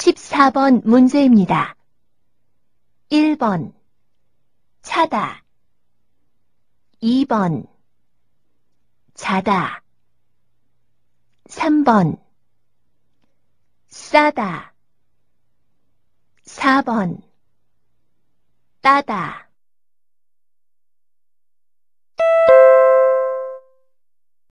14번 문제입니다. 1번. 차다. 2번. 자다. 3번. 싸다. 4번. 따다.